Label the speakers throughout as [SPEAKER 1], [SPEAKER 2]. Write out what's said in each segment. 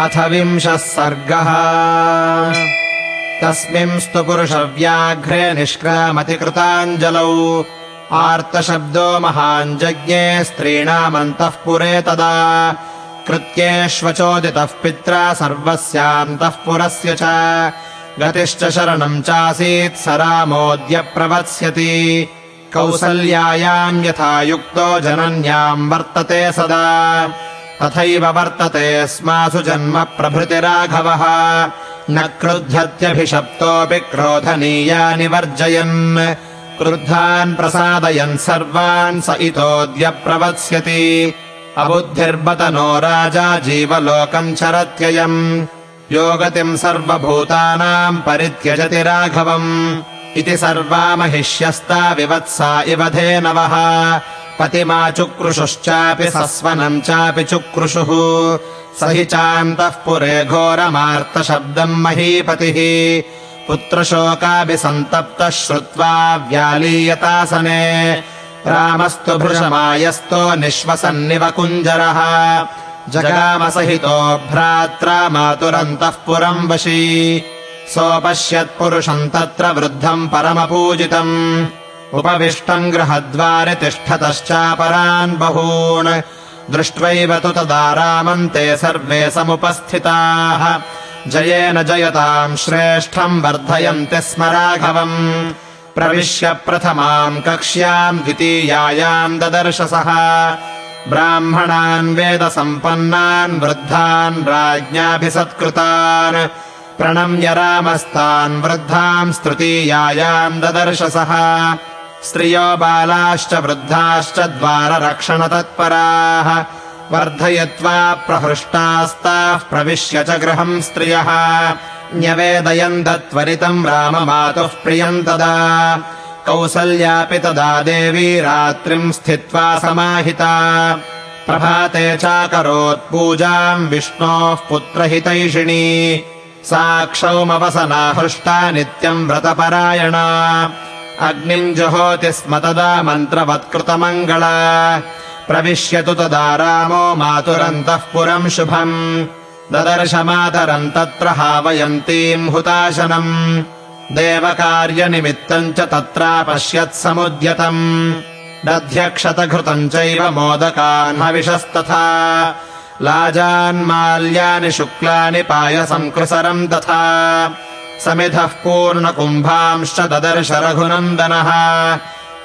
[SPEAKER 1] अथ विंशः सर्गः। तस्मिंस्तु पुरुषव्याघ्रे निष्क्रामतिकृताञ्जलौ आर्तशब्दो महाञ्जज्ञे स्त्रीणामन्तः पुरे तदा। कृत्येष्वचोदितः पित्रा सर्वस्यान्तः पुरस्य च। गतिश्च शरणम् चासीत् स रामोऽद्य प्रवत्स्यति। कौसल्यायाम् यथा युक्तो जनन्याम् वर्तते सदा तथैव वर्तते स्मासु जन्म प्रभृतिराघवः। न क्रुध्यत्यभिशप्तोऽपि क्रोधनीयानि वर्जयन् क्रुद्धान् प्रसादयन् सर्वान् स इतोऽद्य प्रवत्स्यति अबुद्धिर्बत नो राजा जीवलोकम् चरत्ययम्। योगतिम् सर्वभूतानाम् परित्यजति राघवम्। इति सर्वा महिष्यस्ता विवत्सा इव धेनवः पतिमा चुक्रुषुश्चापि सस्वनम् चापि चुक्रुषुः। स हि चान्तः पुरे घोरमार्तशब्दम् महीपतिः। पुत्रशोकाभिसन्तप्तः श्रुत्वा व्यालीयतासने। रामस्तु भृशमायस्तो निःश्वसन्निव कुञ्जरः। जगामसहितो भ्रात्रा मातुरन्तः पुरम् वशी। सोपश्यत्पुरुषम् तत्र वृद्धम् परमपूजितम् उपविष्टम् गृहद्वारि तिष्ठतश्चापरान् बहून्। दृष्ट्वैव तु तदा रामम् ते सर्वे समुपस्थिताः। जयेन जयताम् श्रेष्ठम् वर्धयन्ति स्म राघवम्। प्रविश्य प्रथमाम् कक्ष्याम् द्वितीयायाम् ददर्शसः ब्राह्मणान् वेदसम्पन्नान् वृद्धान् राज्ञाभिसत्कृतान्। प्रणम्य रामस्तान् वृद्धाम् स्तृतीयायाम् ददर्शसः स्त्रियो बालाश्च वृद्धाश्च द्वाररक्षणतत्पराः। वर्धयित्वा प्रहृष्टास्ताः प्रविश्य च गृहम् स्त्रियः। न्यवेदयन् त्वरितम् राममातुः प्रियम् तदा। कौसल्यापि तदा देवी रात्रिम् स्थित्वा समाहिता। प्रभाते चाकरोत् पूजाम् विष्णोः पुत्रहितैषिणी। सा क्षौमवसना हृष्टा नित्यम् व्रतपरायणा अग्निम् जुहोति स्म तदा मन्त्रवत्कृतमङ्गला। प्रविश्यतु तदा रामो मातुरन्तः पुरम् शुभम्। ददर्श मातरम् तत्र हावयन्तीम् हुताशनम्। देवकार्यनिमित्तम् च तत्रापश्यत्समुद्यतम् दध्यक्षतघृतम् चैव मोदकान् हविषस्तथा। लाजान्माल्यानि शुक्लानि पायसम् कृसरम् तथा समिधः पूर्णकुम्भांश्च ददर्श रघुनन्दनः।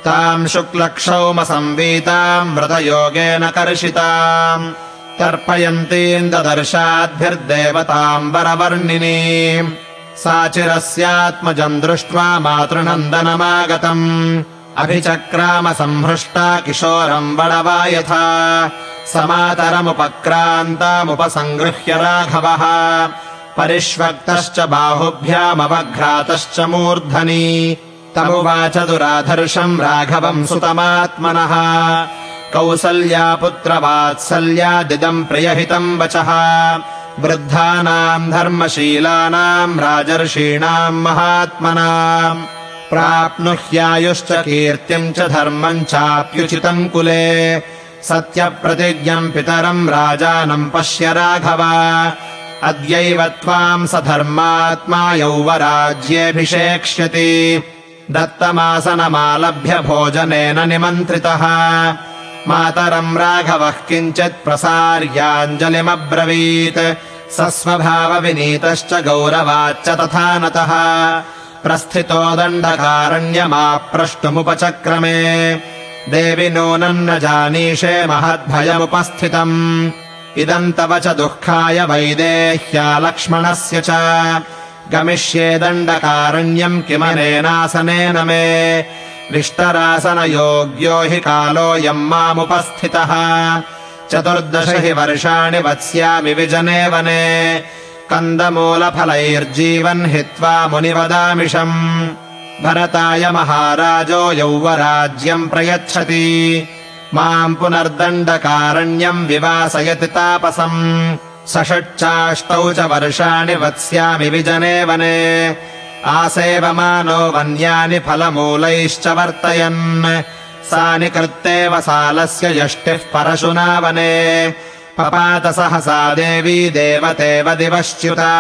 [SPEAKER 1] ताम् शुक्लक्षौमसंवीताम् व्रतयोगेन कर्षिताम्। तर्पयन्तीम् ददर्शाद्भिर्देवताम् वरवर्णिनी सा चिरस्यात्मजम् दृष्ट्वा मातृनन्दनमागतम्। संहृष्टा किशोरम् बडवा यथा। समातरमुपक्रान्तामुपसङ्गृह्य राघवः परिष्वक्तश्च बाहुभ्यामवघ्रातश्च मूर्धनि। तमुवाच दुराधर्षम् राघवम् सुतमात्मनः। कौसल्यापुत्रवात्सल्यादिदम् प्रियहितम् वचः। वृद्धानाम् धर्मशीलानाम् राजर्षीणाम् महात्मनाम्। प्राप्नुह्यायुश्च कीर्तिम् च धर्मम् चाप्युचितम् कुले। सत्यप्रतिज्ञम् पितरम् राजानम् पश्य राघव अद्यैव त्वाम् स धर्मात्मा यौवराज्येऽभिषेक्ष्यति दत्तमासनमालभ्य भोजनेन निमन्त्रितः। मातरम् राघवः किञ्चित् प्रसार्याञ्जलिमब्रवीत्। स स्वभावविनीतश्च गौरवाच्च तथा नतः प्रस्थितो दण्डकारण्यमाप्रष्टुमुपचक्रमे। देवि नूनम् न जानीषे महद्भयमुपस्थितम् इदम् तव च दुःखाय वैदेह्या लक्ष्मणस्य च। गमिष्ये दण्डकारण्यम् किमनेनासनेन मे। विष्टरासनयोग्यो हि कालोऽयम् मामुपस्थितः। चतुर्दश हि वर्षाणि वत्स्यामि विजने वने कन्दमूलफलैर्जीवन् हित्वा मुनिवदामिषम्। भरताय महाराजो यौवराज्यम् प्रयच्छति माम् पुनर्दण्डकारण्यम् विवासयति तापसम्। सषट्चाष्टौ च वर्षाणि वत्स्यामि विजने वने आसेवमानो वन्यानि फलमूलैश्च वर्तयन्। सा निकृत्तेव सालस्य यष्टिः परशुना वने पपात सहसा देवी देवतेव दिवश्च्युता।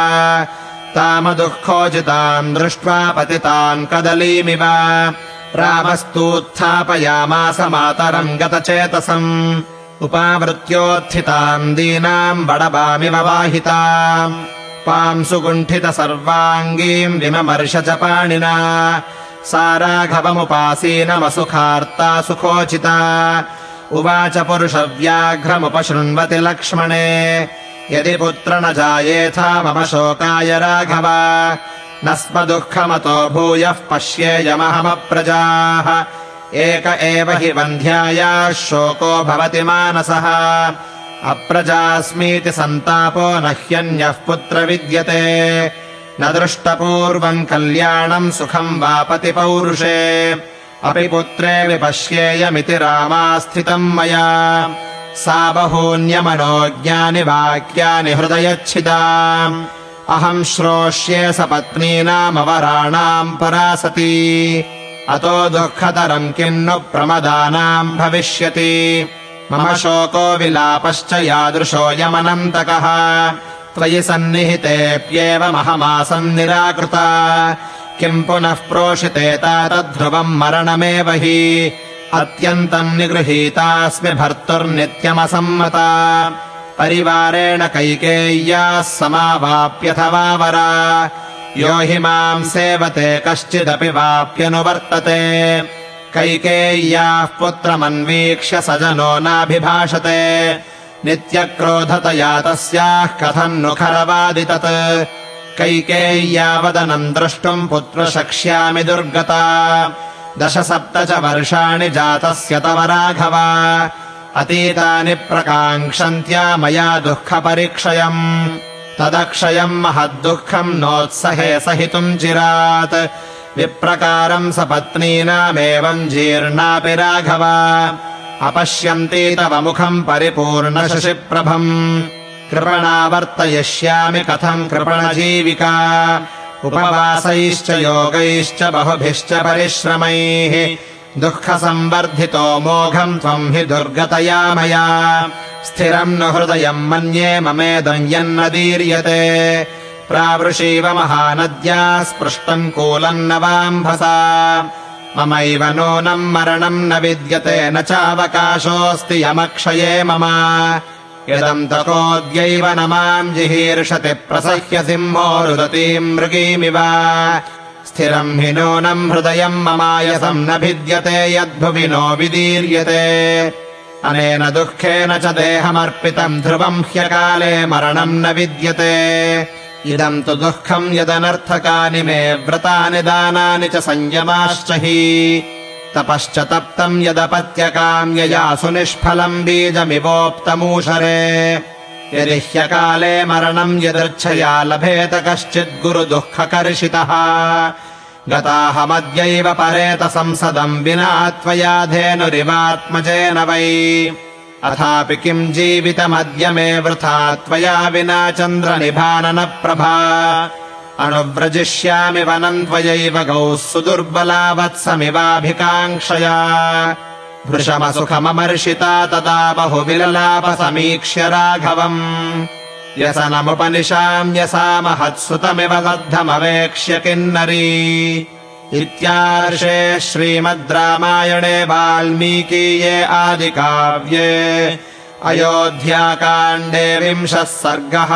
[SPEAKER 1] तामदुःखोजिताम् दृष्ट्वा पतितान् कदलीमिव रामस्तूत्थापयामास मातरम् गतचेतसम्। उपावृत्योत्थिताम् दीनाम् बडबामिव वाहिता पांसुगुण्ठित सर्वाङ्गीम् विममर्श च पाणिना। सा राघवमुपासीनमसुखार्ता सुखोचिता। उवाच पुरुषव्याघ्रमुपशृण्वति लक्ष्मणे। यदि पुत्र न जायेथा मम शोकाय राघव न स्म दुःखमतो भूयः पश्येयमहमप्रजाः एक एव हि वन्ध्यायाः शोको भवति मानसः। अप्रजास्मीति सन्तापो न ह्यन्यः पुत्र विद्यते। न दृष्टपूर्वम् कल्याणम् सुखम् वापति पौरुषे। अपि पुत्रे विपश्येयमिति रामास्थितम् मया। सा बहून्यमनोज्ञानि वाक्यानि हृदयच्छिदा अहम् श्रोष्ये सपत्नीनामवराणाम् परासती। अतो दुःखतरम् किन्नु प्रमदानाम् भविष्यति। मम शोको विलापश्च यादृशोऽयमनन्तकः त्वयि सन्निहितेऽप्येवमहमासम् निराकृता। किम् पुनः प्रोषिते तद्ध्रुवम् मरणमेव हि। अत्यन्तम् निगृहीतास्मि भर्तुर्नित्यमसम्मता परिवारेण कैकेय्याः समावाप्यथवा वरा यो हि माम् सेवते कश्चिदपि वाप्यनुवर्तते। कैकेय्याः पुत्रमन्वीक्ष्य स जनो नाभिभाषते। नित्यक्रोधतया तस्याः कथम् नु खरवादि तत् कैकेय्यावदनम् द्रष्टुम् पुत्रशक्ष्यामि दुर्गता। दश सप्त च वर्षाणि जातस्य तव राघव अतीतानि प्रकाङ्क्षन्त्या मया दुःखपरिक्षयम्। तदक्षयम् महद्दुःखम् नोत्सहे सहितुम् चिरात्। विप्रकारम् सपत्नीनामेवम् जीर्णापि राघव। अपश्यन्ती तव मुखम् परिपूर्णशशिप्रभम्। कृपणावर्तयिष्यामि कथम् कृपणजीविका। उपवासैश्च योगैश्च बहुभिश्च परिश्रमैः दुःखसंवर्धितो मोघम् त्वम् हि दुर्गतया मया। स्थिरम् न हृदयम् मन्ये ममेदम् यन्न दीर्यते। प्रावृषीव महानद्या स्पृष्टम् कूलम् न वाम्भसा। ममैव नूनम् मरणम् न विद्यते न चावकाशोऽस्ति यमक्षये मम। यदम् ततोऽद्यैव न माम् जिहीर्षति प्रसह्य सिंहो रुदतीम् मृगीमिव स्थिरम् हि नूनम् हृदयम् ममायसम् न भिद्यते यद्भुवि नो विदीर्यते। अनेन दुःखेन च देहमर्पितम् ध्रुवम् ह्यकाले मरणम् न विद्यते। इदम् तु दुःखम् यदनर्थकानि मे व्रतानि दानानि च संयमाश्च हि। तपश्च तप्तम् यदपत्यकाम्यया सुनिष्फलम् बीजमिवोक्तमूषरे। यदि ह्यकाले मरणम् यदृच्छया लभेत कश्चिद्गुरुदुःखकर्षितः गताहमद्यैव परेत संसदम् विना त्वया धेनुरिवात्मजेन वै। अथापि किम् जीवितमद्य मे वृथा त्वया विना चन्द्रनिभाननप्रभा। अनुव्रजिष्यामि वनम् त्वयैव गौः सुदुर्बला वत्समिवाभिकाङ्क्षया भृशमसुखममर्षिता तदा बहुविललापसमीक्ष्य राघवम् व्यसनमुपनिशाम्यसा महत्सुतमिव बद्धमवेक्ष्य किन्नरी। इत्यार्षे श्रीमद् रामायणे वाल्मीकीये आदिकाव्ये अयोध्याकाण्डे विंशः सर्गः